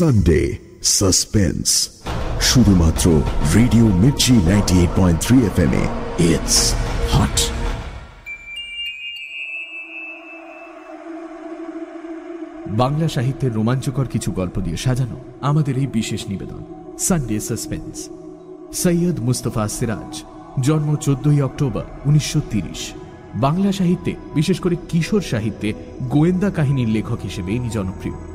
Sunday suspense শুধুমাত্র radio Mirchi ninety eight point three F M it's hot Bangla সাহিত্যের রোমাঞ্চকর কিছু গল্প দিয়ে সাজানো আমাদের এই বিশেষ নিবেদন সানডে সাসপেন্স সৈয়দ মুস্তফা সিরাজ, জন্ম চোদ্দই অক্টোবর উনিশশো বাংলা সাহিত্যে, বিশেষ করে কিশোর সাহিত্যে, গোয়েন্দা কাহিনীর লেখক হিসেবে ইনি জনপ্রিয়।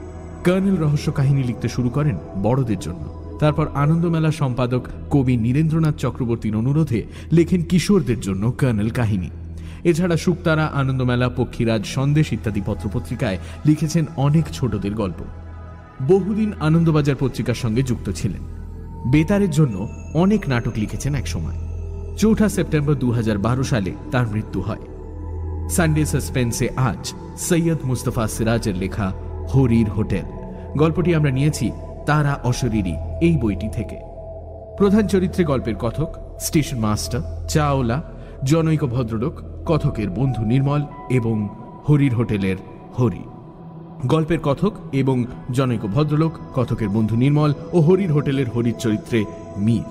কর্নেল রহস্য কাহিনী লিখতে শুরু করেন বড়দের জন্য। তারপর আনন্দমেলা সম্পাদক কবি নীরেন্দ্রনাথ চক্রবর্তীর অনুরোধে লেখেন কিশোরদের জন্য কর্নেল কাহিনী। এছাড়া শুক্তারা আনন্দমেলা, পক্ষীরাজ, সন্দেশ ইত্যাদি পত্রপত্রিকায় লিখেছেন অনেক ছোটদের গল্প। বহুদিন আনন্দবাজার পত্রিকার সঙ্গে যুক্ত ছিলেন। বেতারের জন্য অনেক নাটক লিখেছেন একসময়। চৌঠা সেপ্টেম্বর দু হাজার বারো সালে তার মৃত্যু হয়। সানডে সাসপেন্সে আজ সৈয়দ মুস্তফা সিরাজের লেখা হরির হোটেল। গল্পটি আমরা নিয়েছি তারা অশরীরী এই বইটি থেকে। প্রধান চরিত্রে গল্পের কথক, স্টেশন মাস্টার, চাওলা, জনৈক ভদ্রলোক, কথকের বন্ধু নির্মল এবং হরির হোটেলের হরি। গল্পের কথক এবং জনৈক ভদ্রলোক, কথকের বন্ধু নির্মল ও হরির হোটেলের হরির চরিত্রে মীর।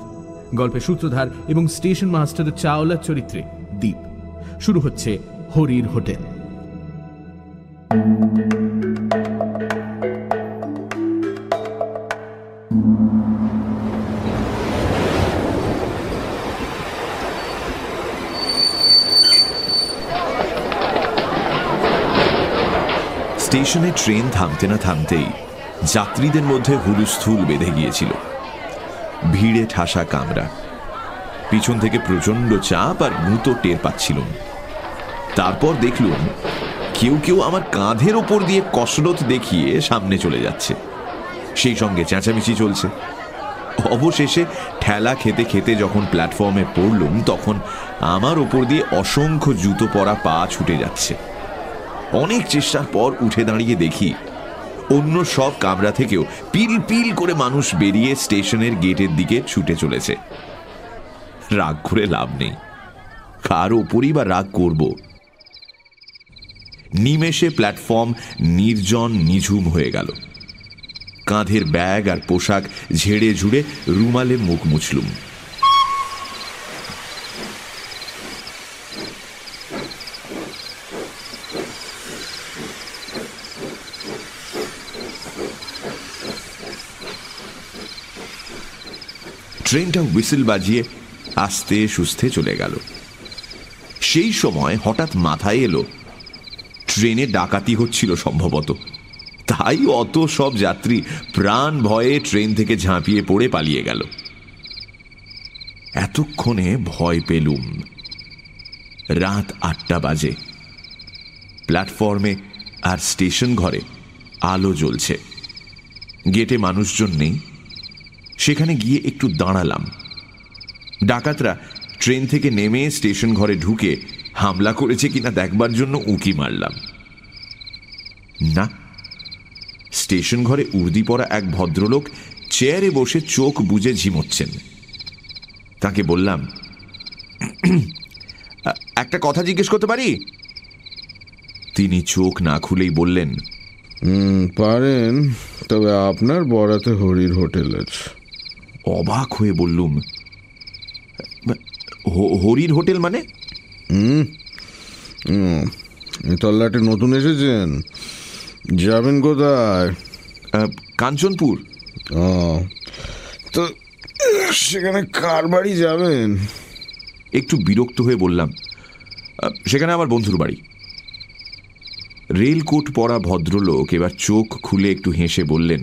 গল্পের সূত্রধার এবং স্টেশন মাস্টারের চাওলার চরিত্রে দ্বীপ শুরু হচ্ছে হরির হোটেল। স্টেশনে ট্রেন থামতে না থামতেই যাত্রীদের মধ্যে হুলুস্থুল বেঁধে গিয়েছিল। ভিড়ে ঠাসা কামরা। পিছন থেকে প্রচণ্ড চাপ আর গুঁতো টের পাচ্ছিলুম। তারপর দেখলুম কেউ কেউ আমার কাঁধের ওপর দিয়ে কসরত দেখিয়ে সামনে চলে যাচ্ছে। সেই সঙ্গে চেঁচামেচি চলছে। অবশেষে ঠেলা খেতে খেতে যখন প্ল্যাটফর্মে পড়লুম তখন আমার ওপর দিয়ে অসংখ্য জুতো পরা পা ছুটে যাচ্ছে। অনেক চেষ্টার পর উঠে দাঁড়িয়ে দেখি। অন্য সব কামরা থেকেও পিল পিল করে মানুষ বেরিয়ে স্টেশনের গেটের দিকে ছুটে চলেছে। রাগ করে লাভ নেই। কার ওপরই বা রাগ করব? নিমেষে প্ল্যাটফর্ম নির্জন নিঝুম হয়ে গেল। কাঁধের ব্যাগ আর পোশাক ঝেড়ে ঝুড়ে রুমালে মুখ মুছলুম। ট্রেনটা হুইসেল বাজিয়ে আস্তে সুস্থে চলে গেল। সেই সময় হঠাৎ মাথায় এলো, ট্রেনে ডাকাতি হচ্ছিল সম্ভবত। তাই অত সব যাত্রী প্রাণ ভয়ে ট্রেন থেকে ঝাঁপিয়ে পড়ে পালিয়ে গেল। এতক্ষণে ভয় পেলুম। রাত আটটা বাজে। প্ল্যাটফর্মে আর স্টেশন ঘরে আলো জ্বলছে। গেটে মানুষজন নেই। সেখানে গিয়ে একটু দাঁড়ালাম। ডাকাতরা ট্রেন থেকে নেমে স্টেশন ঘরে ঢুকে হামলা করেছে কিনা দেখবার জন্য উঁকি মারলাম। না, স্টেশন ঘরে উর্দি পরা এক ভদ্রলোক চেয়ারে বসে চোখ বুঝে ঝিমোচ্ছেন। তাকে বললাম একটা কথা জিজ্ঞেস করতে পারি? তিনি চোখ না খুলেই বললেন পারেন, তবে আপনার বরাতে হরির হোটেল আছে। অবাক হয়ে বললুম হরির হোটেল মানে? তল্লাটে নতুন এসেছেন। যাবেন কোথায়? কাঞ্চনপুর। তো সেখানে কার বাড়ি যাবেন? একটু বিরক্ত হয়ে বললাম সেখানে আমার বন্ধুর বাড়ি। রেলকোট পরা ভদ্রলোক এবার চোখ খুলে একটু হেসে বললেন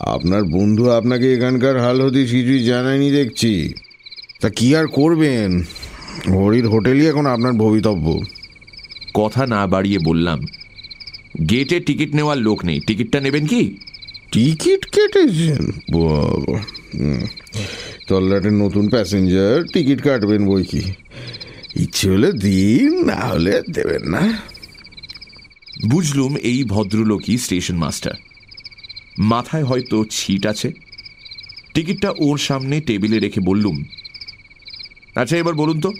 আপনার বন্ধু আপনাকে এখানকার হাল হদিস কিছুই জানায়নি দেখছি। তা কি আর করবেন? হরির হোটেলই এখন আপনার ভবিতব্য। কথা না বাড়িয়ে বললাম। গেটে টিকিট নেওয়ার লোক নেই। টিকিটটা নেবেন কি? টিকিট কেটেছেন? তল্লাটের নতুন প্যাসেঞ্জার টিকিট কাটবেন বই কি? ইচ্ছে হলে দিন না হলে দেবেন না। বুঝলুম এই ভদ্রলোকই স্টেশন মাস্টার। মাথায় হয়তো ছিট আছে। টিকিটটা ওর সামনে টেবিলে রেখে বললুম আচ্ছা এবার বলুন তো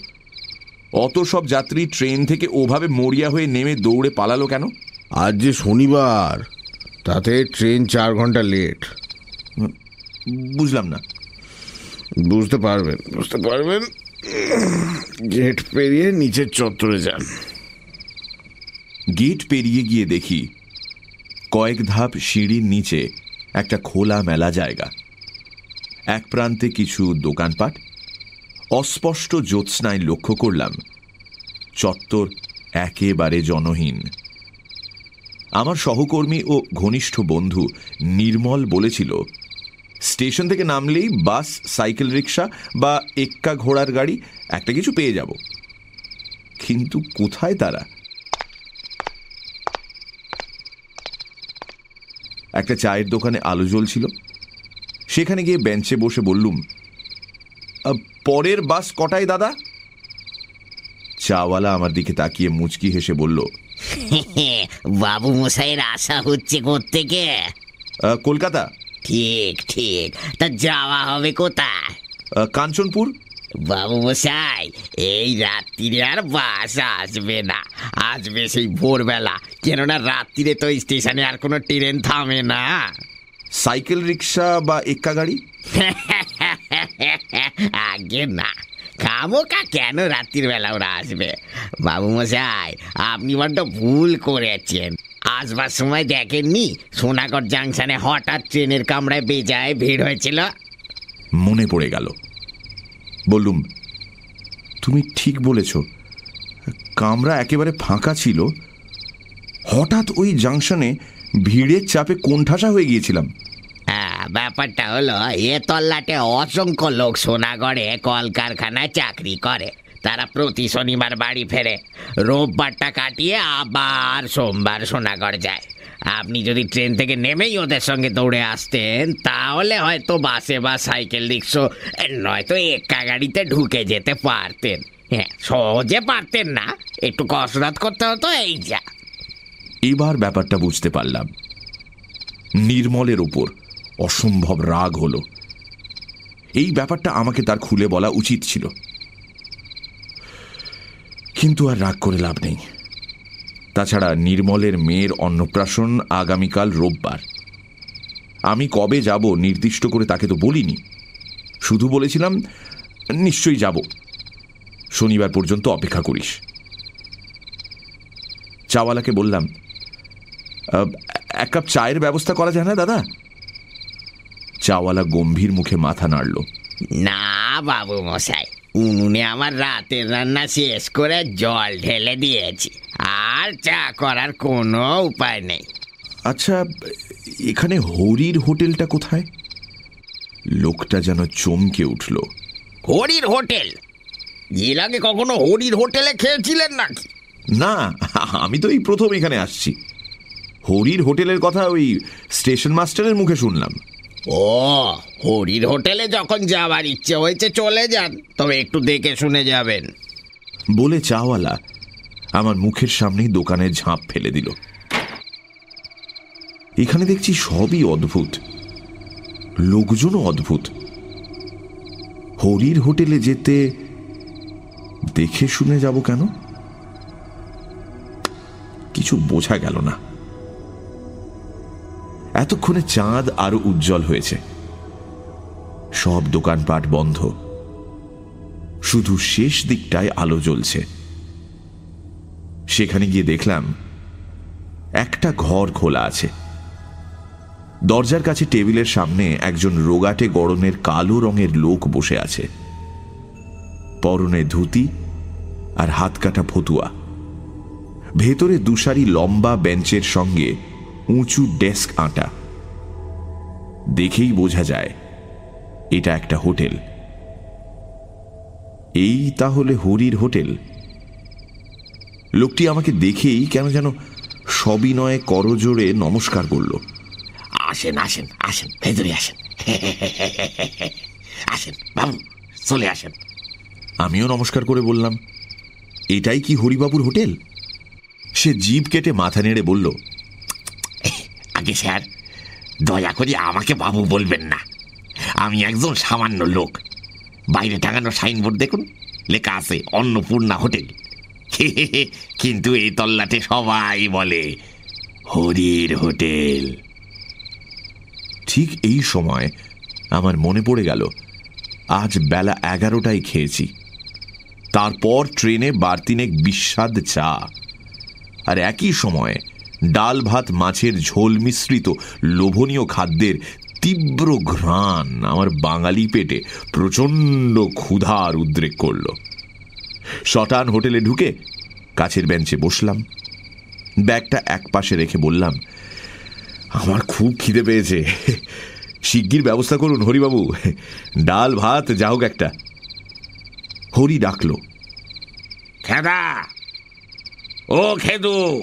অত সব যাত্রী ট্রেন থেকে ওভাবে মরিয়া হয়ে নেমে দৌড়ে পালালো কেন? আজ যে শনিবার তাতে ট্রেন চার ঘণ্টা লেট। বুঝলাম না। বুঝতে পারবেন বুঝতে পারবেন। গেট পেরিয়ে নিচের চত্বরে যান। গেট পেরিয়ে গিয়ে দেখি কয়েক ধাপ সিঁড়ির নিচে একটা খোলা মেলা জায়গা। এক প্রান্তে কিছু দোকানপাট। অস্পষ্ট জ্যোৎস্নায় লক্ষ্য করলাম, চত্বর একেবারে জনহীন। আমার সহকর্মী ও ঘনিষ্ঠ বন্ধু নির্মল বলেছিল, স্টেশন থেকে নামলেই বাস, সাইকেল রিক্সা বা এক্কা ঘোড়ার গাড়ি, একটা কিছু পেয়ে যাব। কিন্তু কোথায় তারা? একটা চায়ের দোকানে আলো জ্বলছিল। সেখানে গিয়ে বেঞ্চে বসে বললুম পরের বাস কটায় দাদা? চাওয়ালা আমার দিকে তাকিয়ে মুচকি হেসে বলল বাবু মশাইয়ের আশা হচ্ছে থেকে কলকাতা। ঠিক ঠিক। তা যাওয়া হবে কোথায়? কাঞ্চনপুর। বাবু মশাই এই রাত্রিরে আর বাস আসবে না। আসবে সেই ভোরবেলা। কেননা রাত্রিরে তো স্টেশনে আর কোনো ট্রেন থামে না। সাইকেল রিক্সা বা এক্কা গাড়ি? আগে না। খামোকা কেন রাত্রির বেলা ওরা আসবে? বাবু মশাই আপনি বড্ড ভুল করেছেন। আসবার সময় দেখেননি সোনাগড় জাংশনে হঠাৎ ট্রেনের কামড়ায় বেজায় ভিড় হয়েছিল? মনে পড়ে গেল। বললুম তুমি ঠিক বলেছ। কামরা একেবারে ফাঁকা ছিল। হঠাৎ ওই জাংশনে ভিড়ের চাপে কোণঠাসা হয়ে গিয়েছিলাম। হ্যাঁ, ব্যাপারটা হলো এ তল্লাটে অসংখ্য লোক সোনাগড়ে কলকারখানায় চাকরি করে। তারা প্রতি শনিবার বাড়ি ফেরে। রোববারটা কাটিয়ে আবার সোমবার সোনাগড় যায়। আপনি যদি ট্রেন থেকে নেমেই ওদের সঙ্গে দৌড়ে আসতেন, তাহলে হয়তো বাসে বা সাইকেল রিক্সো, নয়তো একা গাড়িতে ঢুকে যেতে পারতেন। হ্যাঁ সহজে পারতেন না। একটু কসরত করতে হতো, এই যা। এবার ব্যাপারটা বুঝতে পারলাম। নির্মলের ওপর অসম্ভব রাগ হলো। এই ব্যাপারটা আমাকে তার খুলে বলা উচিত ছিল। কিন্তু আর রাগ করে লাভ নেই। তাছাড়া নির্মলের মেয়ের অন্নপ্রাশন আগামীকাল রোববার। আমি কবে যাব নির্দিষ্ট করে তাকে তো বলিনি। শুধু বলেছিলাম, নিশ্চয়ই যাব। শনিবার পর্যন্ত অপেক্ষা করিস। চাওয়ালাকে বললাম এক কাপ চায়ের ব্যবস্থা করা যায় না দাদা? চাওয়ালা গম্ভীর মুখে মাথা নাড়ল, না বাবু মশাই, উনুনে আমার রাতের রান্না শেষ করে জল ঢেলে দিয়েছি। আর চা করার কোনো উপায় নেই। আচ্ছা এখানে হরির হোটেলটা কোথায়? লোকটা যেন চমকে উঠল। হরির হোটেল? এর আগে কখনো হরির হোটেলে খেয়েছিলেন নাকি? না আমি তো এই প্রথম এখানে আসছি। হরির হোটেলের কথা ওই স্টেশন মাস্টারের মুখে শুনলাম। ও হরির হোটেলে যখন যাওয়ার ইচ্ছে হয়েছে চলে যান তবে একটু দেখে শুনে যাবেন। বলে চাওয়ালা আমার মুখের সামনেই দোকানের ঝাঁপ ফেলে দিল। এখানে দেখছি সবই অদ্ভুত। লোকজনও অদ্ভুত। হরির হোটেলে যেতে দেখে শুনে যাব কেন? কিছু বোঝা গেল না। এতক্ষণে চাঁদ আরও উজ্জ্বল হয়েছে। সব দোকানপাট বন্ধ। শুধু শেষ দিকটায় আলো জ্বলছে। সেখানে গিয়ে দেখলাম একটা ঘর খোলা আছে। দরজার কাছে টেবিলের সামনে একজন রোগাটে গড়নের কালো রঙের লোক বসে আছে। পরনে ধুতি আর হাত কাটা ফতুয়া। ভেতরে দুসারি লম্বা বেঞ্চের সঙ্গে উঁচু ডেস্ক আঁটা। দেখেই বোঝা যায়, এটা একটা হোটেল। এই তাহলে হরির হোটেল? লোকটি আমাকে দেখেই কেন যেন সবিনয়ে করজোড়ে নমস্কার করল। আসেন আসেন আসেন ভেতরে আসেন। আসেন বাবু চলে আসেন। আমিও নমস্কার করে বললাম এটাই কি হরিবাবুর হোটেল? সে জিভ কেটে মাথা নেড়ে বলল আগে স্যার দয়া করে আমাকে বাবু বলবেন না। আমি একজন সামান্য লোক। বাইরে টাঙানো সাইনবোর্ড দেখুন লেখা আছে অন্নপূর্ণা হোটেল। কিন্তু এই তল্লাটে সবাই বলে, হরির হোটেল। ঠিক এই সময় আমার মনে পড়ে গেল, আজ বেলা এগারোটায় খেয়েছি। তারপর ট্রেনে বারতিনেক বিস্বাদ চা। আর একই সময়ে ডাল ভাত মাছের ঝোল মিশ্রিত লোভনীয় খাদ্যের তীব্র ঘ্রাণ আমার বাঙালি পেটে প্রচণ্ড ক্ষুধার উদ্রেক করল। শটান হোটেলে ঢুকে কাছের বেঞ্চে বসলাম। ব্যাগটা এক পাশে রেখে বললাম আমার খুব খিদে পেয়েছে। শিগগির ব্যবস্থা করুন হরিবাবু। ডাল ভাত যা হোক একটা। হরি ডাকল খেদা! ও খেদু!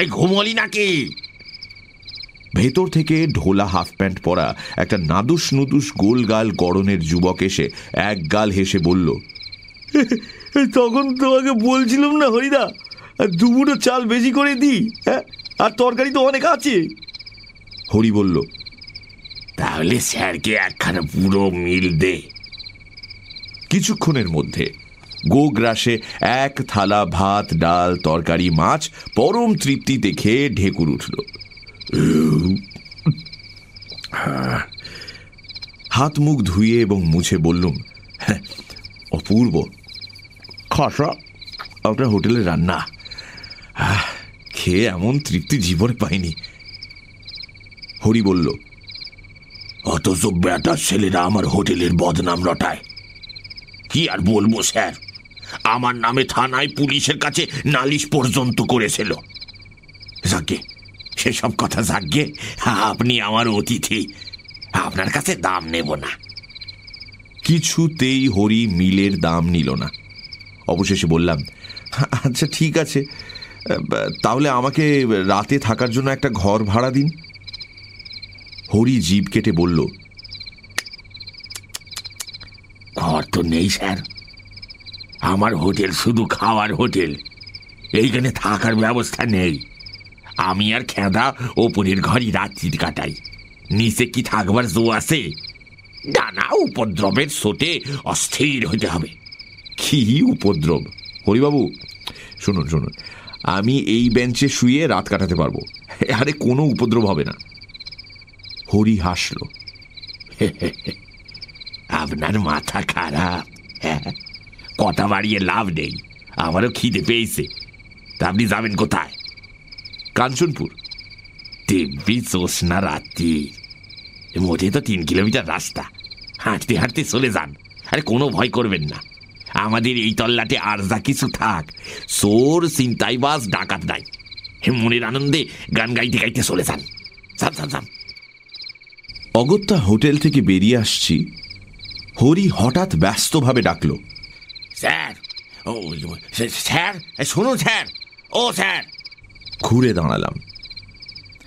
এই ঘুমলি নাকি? ভেতর থেকে ঢোলা হাফ প্যান্ট পরা একটা নাদুস নুদুস গোল গাল গড়নের যুবক এসে এক গাল হেসে বলল তখন তোমাকে বলছিলাম না হরিদা আর দুমুটো চাল বেশি করে দিই হ্যাঁ? আর তরকারি তো অনেক আছে। হরি বলল তাহলে স্যারকে একখানা পুরো মিল দে। কিছুক্ষণের মধ্যে গোগ্রাসে এক থালা ভাত ডাল তরকারি মাছ পরম তৃপ্তিতে খেয়ে ঢেকুর উঠল। হাত মুখ ধুয়ে এবং মুছে বললুম "হ্যাঁ, অপূর্ব খাসা আপনার হোটেলের রান্না। খেয়ে এমন তৃপ্তি জীবনে পাইনি। হরি বলল, অথচ বেটার ছেলেরা আমার হোটেলের বদনাম রটায়। কি আর বলব, স্যার? আমার নামে থানায় পুলিশের কাছে নালিশ পর্যন্ত করেছিল। যাকে, সেসব কথা যাকে, আপনি আমার অতিথি। আপনার কাছে দাম নেব না। কিছুতেই হরি মিলের দাম নিল না। অবশেষে বললাম আচ্ছা ঠিক আছে। তাহলে আমাকে রাতে থাকার জন্য একটা ঘর ভাড়া দিন। হরি জিভ কেটে বলল, ঘর তো নেই, স্যার। আমার হোটেল শুধু খাওয়ার হোটেল। এইখানে থাকার ব্যবস্থা নেই। আমি আর খেদা ওপরের ঘরই রাত্রি কাটাই। নিচে কি থাকবার জো আছে? ডানা উপদ্রবের সোটে অস্থির হতে হবে। কি উপদ্রব? হরিবাবু, শুনুন শুনুন। আমি এই বেঞ্চে শুয়ে রাত কাটাতে পারব। আরে কোনো উপদ্রব হবে না। হরি হাসল। আপনার মাথা খারাপ হ্যাঁ? কথা বাড়িয়ে লাভ নেই। আমারও খিদে পেয়েছে। তা আপনি যাবেন কোথায়? কাঞ্চনপুর। দিব্যি জ্যোৎস্না রাত্রি। মোটে তো তিন কিলোমিটার রাস্তা। হাঁটতে হাঁটতে চলে যান। আরে কোনো ভয় করবেন না। আমাদের এই তল্লাটে আর যা কিছু থাক চোর চিন্তাইবাজ ডাকাত নাই। মনের আনন্দে গান গাইতে গাইতে চলে যান। যান যান যান। অগত্যা হোটেল থেকে বেরিয়ে আসছি। হরি হঠাৎ ব্যস্তভাবে ডাকল। স্যার ও স্যার শুনুন স্যার। ও স্যার। ঘুরে দাঁড়ালাম।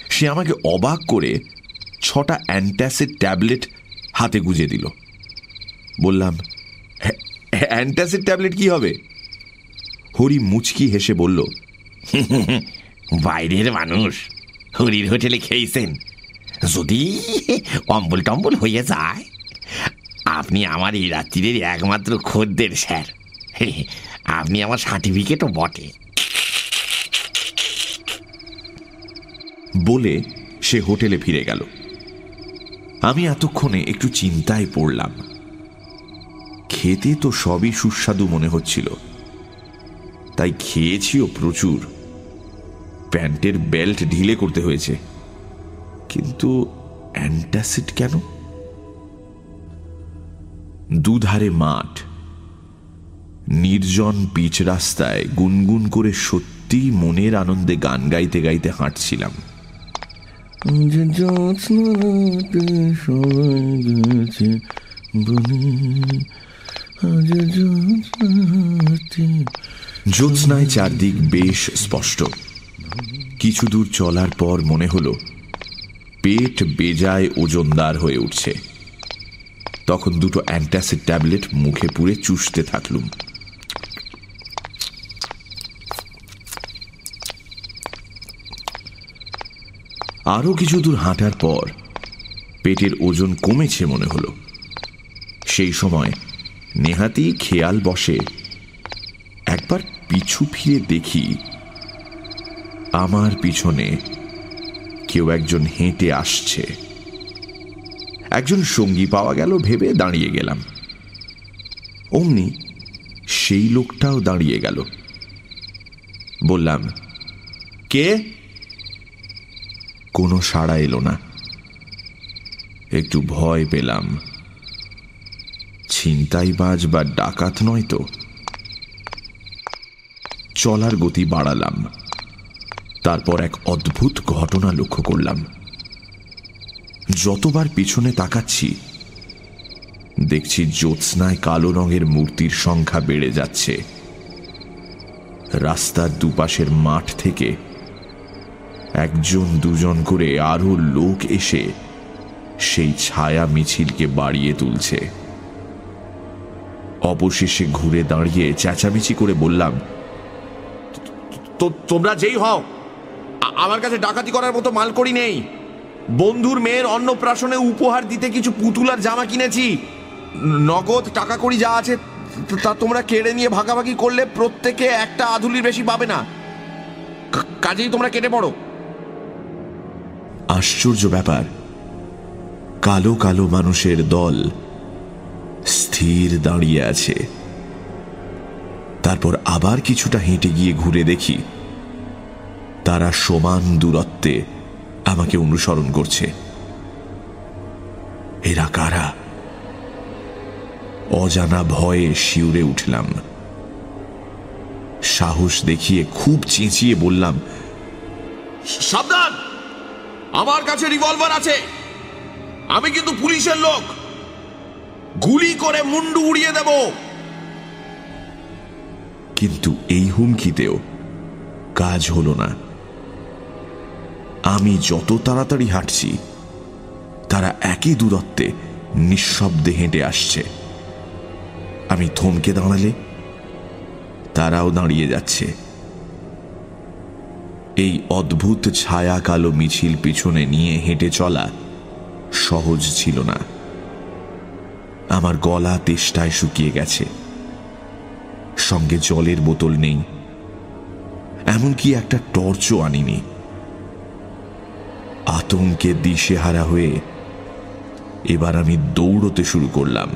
সে আমাকে অবাক করে ছটা অ্যান্টাসিড ট্যাবলেট হাতে গুজে দিল। বললাম অ্যান্টাসিড ট্যাবলেট কি হবে? হরি মুচকি হেসে বলল বাইরের মানুষ হরির হোটেলে খেয়েছেন। যদি অম্বল টম্বল হয়ে যায় আপনি আমার এই রাত্রির একমাত্র খদ্দের স্যার। আপনি আমার সার্টিফিকেটও বটে। বলে সে হোটেলে ফিরে গেল। আমি এতক্ষণে একটু চিন্তায় পড়লাম। খেতে তো সবই সুস্বাদু মনে হচ্ছিল। তাই খেয়েছিও প্রচুর। প্যান্টের বেল্ট ঢিলে করতে হয়েছে। কিন্তু অ্যান্টাসিড কেন? দুধারে মাঠ। নির্জন পিচ রাস্তায় গুনগুন করে সত্যি মনের আনন্দে গান গাইতে গাইতে হাঁটছিলাম। যে জ্যোৎস্নাতে সবাই গেছে জ্যোৎস্নায় চারদিক বেশ স্পষ্ট। কিছু দূর চলার পর মনে হলো, পেট বেজায় ওজনদার হয়ে উঠছে। তখন দুটো অ্যান্টাসিড ট্যাবলেট মুখে পুরে চুষতে থাকলুম। আরও কিছু দূর হাঁটার পর পেটের ওজন কমেছে মনে হলো। সেই সময় নেহাতি খেয়াল বসে। একবার পিছু ফিরে দেখি, আমার পিছনে কেউ একজন হেঁটে আসছে। একজন সঙ্গী পাওয়া গেল, ভেবে দাঁড়িয়ে গেলাম। অমনি সেই লোকটাও দাঁড়িয়ে গেল। বললাম, কে? কোনো সাড়া এলো না। একটু ভয় পেলাম। ছিনতাইবাজ বা ডাকাত নয় তো। চলার গতি বাড়ালাম। তারপর এক অদ্ভুত ঘটনা লক্ষ্য করলাম। যতবার পিছনে তাকাচ্ছি, দেখছি জ্যোৎস্নায় কালো রঙের মূর্তির সংখ্যা বেড়ে যাচ্ছে। রাস্তার দুপাশের মাঠ থেকে একজন দুজন করে আরও লোক এসে সেই ছায়া মিছিলকে বাড়িয়ে তুলছে। অবশেষে ঘুরে দাঁড়িয়ে চেঁচামেচি করে বললাম তোমরা যেই হও। আমার কাছে ডাকাতি করার মতো মাল করি নেই। বন্ধুর মেয়ের অন্নপ্রাশনে উপহার দিতে কিছু পুতুল আর জামা কিনেছি। নগদ টাকা কড়ি যা আছে, তা তোমরা কেড়ে নিয়ে ভাগাভাগি করলে প্রত্যেকে একটা আধুলির বেশি পাবে না। কাজেই তোমরা কেটে পড়ো। আশ্চর্য ব্যাপার। কালো কালো মানুষের দল স্থির দাঁড়িয়ে আছে। তারপর আবার কিছুটা হেঁটে গিয়ে ঘুরে দেখি, তারা সমান দূরত্বে আমাকে অনুসরণ করছে। এরা কারা? অজানা ভয়ে শিউরে উঠলাম। সাহস দেখিয়ে খুব চেঁচিয়ে বললাম, সাবধান! আমার কাছে রিভলভার আছে। আমি কিন্তু পুলিশের লোক। গুলি করে মুন্ডু উড়িয়ে দেব। কিন্তু এই হুমকিতেও কাজ হল না। আমি যত তাড়াতাড়ি হাঁটছি, তারা একই দূরত্বে নিঃশব্দে হেঁটে আসছে। আমি থমকে দাঁড়ালে তারাও দাঁড়িয়ে যাচ্ছে। এই অদ্ভুত ছায়া কালো মিছিল পিছনে নিয়ে হেঁটে চলা সহজ ছিল না। আমার গলা তেষ্টায় শুকিয়ে গেছে। সঙ্গে জলের বোতল নেই। এমনকি একটা টর্চও আনিনি। আতঙ্কে দিশেহারা হয়ে এবার আমি দৌড়তে শুরু করলাম।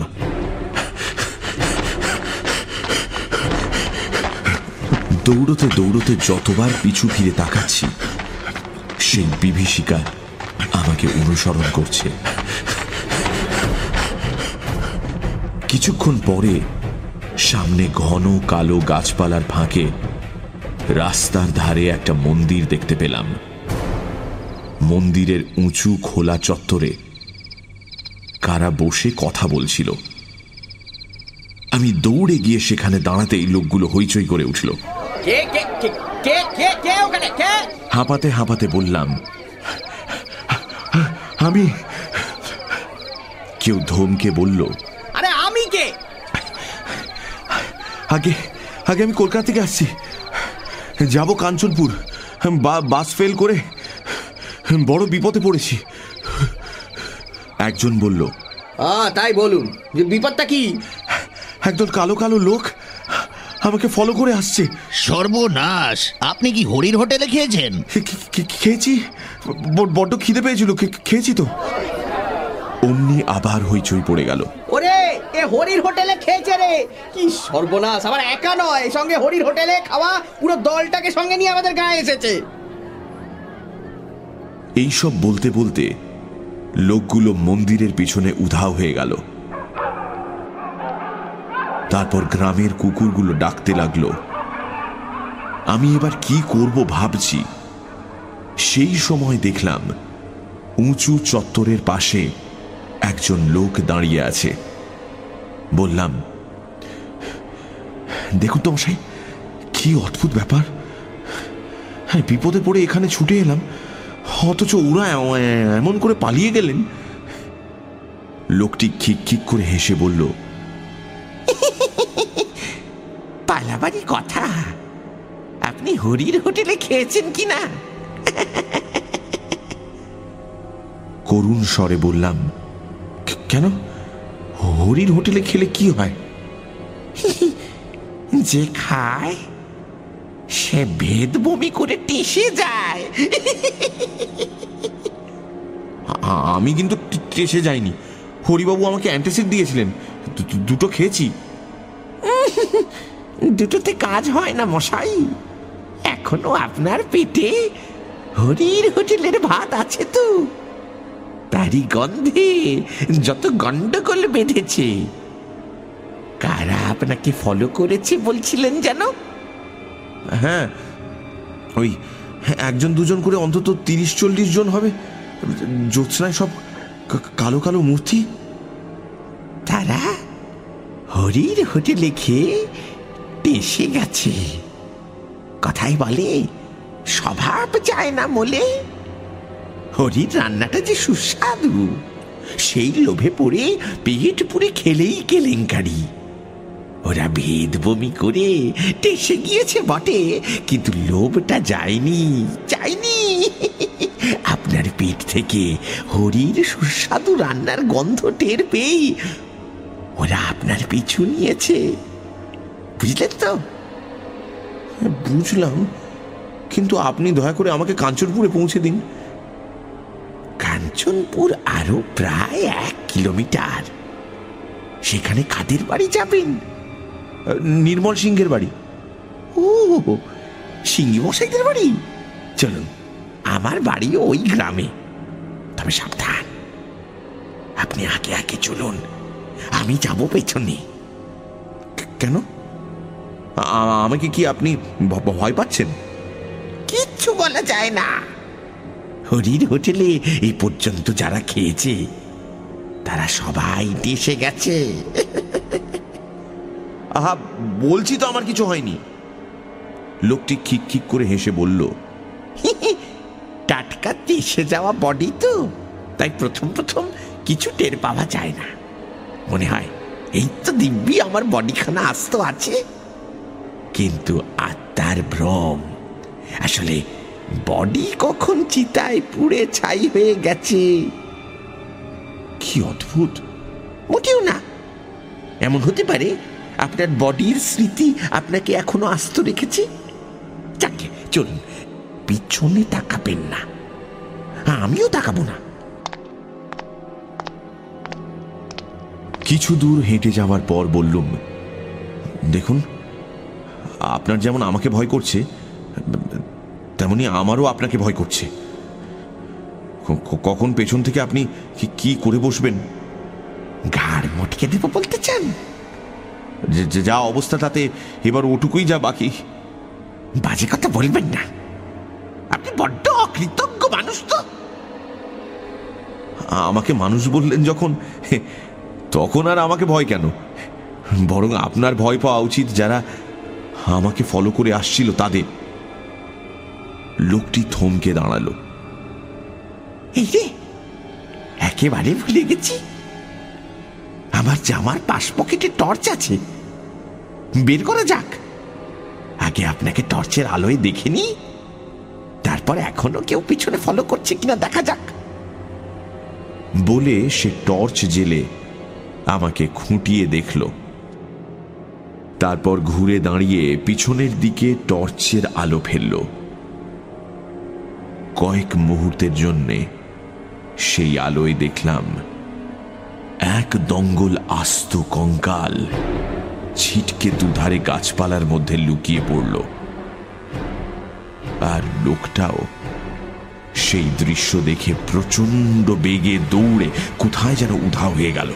দৌড়তে দৌড়তে যতবার পিছু ফিরে তাকাচ্ছি, সেই বিভীষিকা আমাকে অনুসরণ করছে। কিছুক্ষণ পরে সামনে ঘন কালো গাছপালার ফাঁকে রাস্তার ধারে একটা মন্দির দেখতে পেলাম। মন্দিরের উঁচু খোলা চত্বরে কারা বসে কথা বলছিল। আমি দৌড়ে গিয়ে সেখানে দাঁড়াতেই লোকগুলো হইচই করে উঠল। হাঁপাতে হাঁপাতে বললাম আমি? কেউ ধমকে বলল আগে আগে আমি কলকাতা থেকে আসছি। যাব কাঞ্চনপুর। বা- বাস ফেল করে বড় বিপদে পড়েছি। একজন বলল আ তাই বলুন। যে বিপদটা কি? একদল কালো কালো লোক আমাকে ফলো করে আসছে। সর্বনাশ। আপনি কি হরির হোটেলে খেয়েছেন? খেয়েছি। বড্ড খিদে পেয়েছিল। খেয়েছি তো। অমনি আবার হইচই পড়ে গেল। হরির হোটেলে খেয়েছে রে। কি সর্বনাশ আবার একা নয়, সঙ্গে হরির হোটেলে খাওয়া পুরো দলটাকে সঙ্গে নিয়ে আমাদের গায়ে এসেছে। এইসব বলতে বলতে লোকগুলো মন্দিরের পিছনে উধাও হয়ে গেল। তারপর গ্রামের কুকুরগুলো ডাকতে লাগল। আমি এবার কি করব ভাবছি। সেই সময় দেখলাম উঁচু চত্বরের পাশে একজন লোক দাঁড়িয়ে আছে। বললাম দেখুন তো মশাই কি অদ্ভুত ব্যাপার। হ্যাঁ বিপদে পড়ে এখানে ছুটে এলাম অথচ ওরা এমন করে পালিয়ে গেলেন। লোকটি খিক খিক করে হেসে বলল পালাবারই কথা। আপনি হরির হোটেলে খেয়েছেন কি না? করুণ স্বরে বললাম কেন? হরির হোটেলে খেলে কি হয়? যে খায় সে ভেদ বমি করে টিসে যায়। আমি কিন্তু টেসে যাইনি। হরিবাবু আমাকে অ্যান্টাসিড দিয়েছিলেন। দুটো খেয়েছি। দুটোতে কাজ হয় না মশাই। এখনও আপনার পেটে হরির হোটেলের ভাত আছে তো। তারই গন্ধে যত গন্ডগোল বেঁধেছে। কারা আপনাকে ফলো করেছে বলছিলেন যেন? হ্যাঁ ওই একজন দুজন করে অন্তত তিরিশ চল্লিশ জন হবে। জ্যোৎস্নায় সব কালো কালো মূর্তি। তারা হরির হোটেলে খেয়ে টেসে গেছে। কথাই বলে স্বভাব যায় না মোলে। হরির রান্নাটা যে সুস্বাদু। সেই লোভে পড়ে পেট পুরে খেলেই কেলেঙ্কারি। ওরা ভেদ বমি করে টেসে গিয়েছে বটে, কিন্তু লোভটা যায়নি যায়নি। আপনার পেট থেকে হরির সুস্বাদু রান্নার গন্ধ টের পেয়েই ওরা আপনার পিছু নিয়েছে। বুঝলেন তো? বুঝলাম। কিন্তু আপনি দয়া করে আমাকে কাঞ্চনপুরে পৌঁছে দিন। কাঞ্চনপুর আরও প্রায় এক কিলোমিটার। সেখানে কাদের বাড়ি যাবেন? নির্মল সিংহের বাড়ি। ও সিঙ্গি মশাইদের বাড়ি? চলুন। আমার বাড়ি ওই গ্রামে। তবে সাবধান। আপনি আগে আগে চলুন। আমি যাব পেছনে। কেন? আমাকে কি আপনি ভয় পাচ্ছেন? কিচ্ছু বলা যায় না। হরির হোটেলে এই পর্যন্ত যারা খেয়েছে তারা সবাই দেশে গেছে। আহা বলছি তো আমার কিছু হয়নি। লোকটি খিক খিক করে হেসে বলল টাটকা দেশে যাওয়া বডি তো তাই প্রথম প্রথম কিছু টের পাওয়া যায় না। মনে হয় এই তো দিব্যি আমার বডিখানা আস্ত আছে। কিন্তু আত্মার ভ্রম আসলে বডি কখন চিতায় পুড়ে ছাই হয়ে গেছে? কি অদ্ভুত! মোটেও না। এমন হতে পারে আপনার বডির স্মৃতি আপনাকে এখনও আস্ত রেখেছে? যাকে, চলুন, পিছনে তাকাবেন না। আমিও তাকাবো না। কিছু দূর হেঁটে যাওয়ার পর বললুম, দেখুন, আপনার যেমন আমাকে ভয় করছে তেমনি আমারও আপনাকে ভয় করছে। কখন পেছন থেকে আপনি কি- করে বসবেন? ঘাড় মটকে দেবো বলতে চান? যা অবস্থা তাতে এবার ওটুকুই যা বাকি। বাজে কথা বলবেন না। আপনি বড্ড অকৃতজ্ঞ মানুষ তো। আমাকে মানুষ বললেন যখন, তখন আর আমাকে ভয় কেন? বরং আপনার ভয় পাওয়া উচিত যারা আমাকে ফলো করে আসছিল তাদের। লোকটি থমকে দাঁড়াল। এই রে একেবারে ভুলে গেছি। আমার জামার পাশ পকেটে টর্চ আছে। বের করা যাক। আগে আপনাকে টর্চের আলোয় দেখে নি তারপর এখনও কেউ পিছনে ফলো করছে কিনা দেখা যাক। বলে সে টর্চ জেলে আমাকে খুঁটিয়ে দেখল। তারপর ঘুরে দাঁড়িয়ে পিছনের দিকে টর্চের আলো ফেলল। কয়েক মুহূর্তের জন্যে সেই আলোয় দেখলাম এক দঙ্গল আস্ত কঙ্কাল ছিটকে দুধারে গাছপালার মধ্যে লুকিয়ে পড়ল। আর লোকটাও সেই দৃশ্য দেখে প্রচণ্ড বেগে দৌড়ে কোথায় যেন উধাও হয়ে গেল।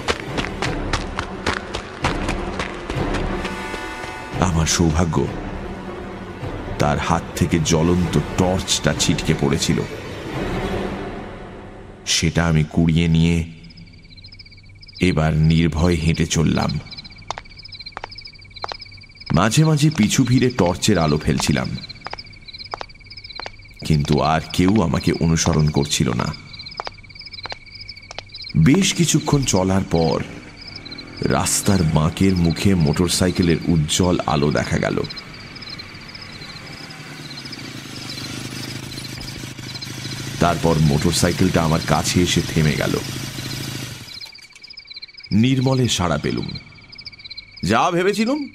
আমার সৌভাগ্য তার হাত থেকে জ্বলন্ত টর্চটা ছিটকে পড়েছিল। সেটা আমি কুড়িয়ে নিয়ে এবার নির্ভয় হেঁটে চললাম। মাঝে মাঝে পিছু ফিরে টর্চের আলো ফেলছিলাম। কিন্তু আর কেউ আমাকে অনুসরণ করছিল না। বেশ কিছুক্ষণ চলার পর রাস্তার বাঁকের মুখে মোটরসাইকেলের উজ্জ্বল আলো দেখা গেল। তারপর মোটরসাইকেলটা আমার কাছে এসে থেমে গেল। নির্মলে সাড়া পেলুম। যা ভেবেছিলুম,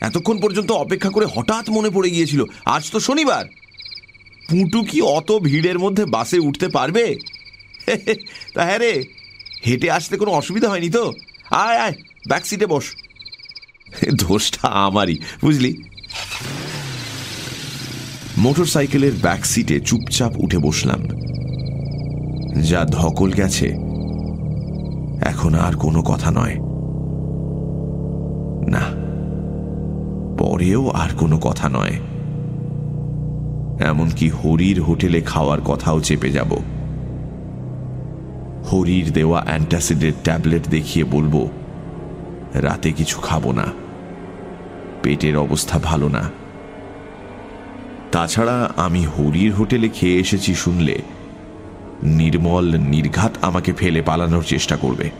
এতক্ষণ পর্যন্ত অপেক্ষা করে হঠাৎ মনে পড়ে গিয়েছিল, আজ তো শনিবার। পুটু কি অত ভিড়ের মধ্যে বাসে উঠতে পারবে? তা হ্যাঁ রে, হেঁটে আসতে কোনো অসুবিধা হয়নি তো? আয় আয় ব্যাক সিটে বস। দোষটা আমারই, বুঝলি? মোটর সাইকেলের ব্যাক সিটে চুপচাপ উঠে বসলাম। যা ধকল গেছে, এখন আর কোনো কথা নয়। না, পরেও আর কোনো কথা নয়। এমনকি হরির হোটেলে খাওয়ার কথাও চেপে যাব। হরির দেওয়া অ্যান্টাসিডের ট্যাবলেট দেখিয়ে বলব, রাতে কিছু খাব না। পেটের অবস্থা ভালো না। তাছাড়া আমি হরির হোটেলে খেয়ে এসেছি শুনলে। নির্মল নির্ঘাত আমাকে ফেলে পালানোর চেষ্টা করবে।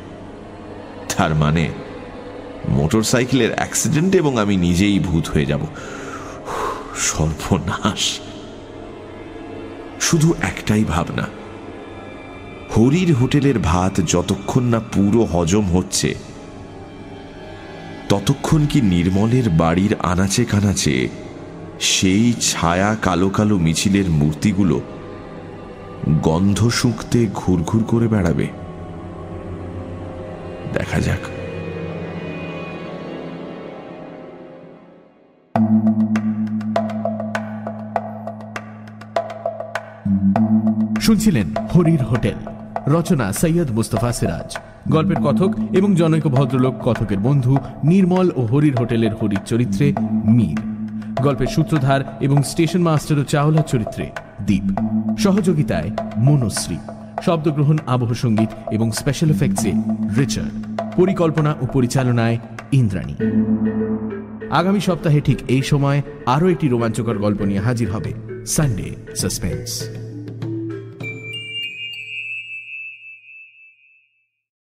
তার মানে মোটর সাইকেলের অ্যাক্সিডেন্ট এবং আমি নিজেই ভূত হয়ে যাব। সর্বনাশ। শুধু একটাই ভাবনা। হরির হোটেলের ভাত যতক্ষণ না পুরো হজম হচ্ছে, ততক্ষণ কি নির্মলের বাড়ির আনাচে কানাচে সেই ছায়া কালো কালো মিছিলের মূর্তিগুলো গন্ধ শুঁকতে ঘুরঘুর করে বেড়াবে। দেখা যাক। শুনছিলেন হরির হোটেল। রচনা সৈয়দ মুস্তফা সিরাজ। গল্পের কথক এবং জনৈক ভদ্রলোক, কথকের বন্ধু নির্মল ও হরির হোটেলের হরির চরিত্রে মীর। গল্পের সূত্রধার এবং স্টেশন মাস্টার ও চাওলার চরিত্রে দ্বীপ সহযোগিতায় মনশ্রী। শব্দগ্রহণ, আবহ সংগীত এবং স্পেশাল এফেক্টসে রিচার্ড। পরিকল্পনা ও পরিচালনায় ইন্দ্রাণী। আগামী সপ্তাহে ঠিক এই সময় আরও একটি রোমাঞ্চকর গল্প নিয়ে হাজির হবে সানডে সাসপেন্স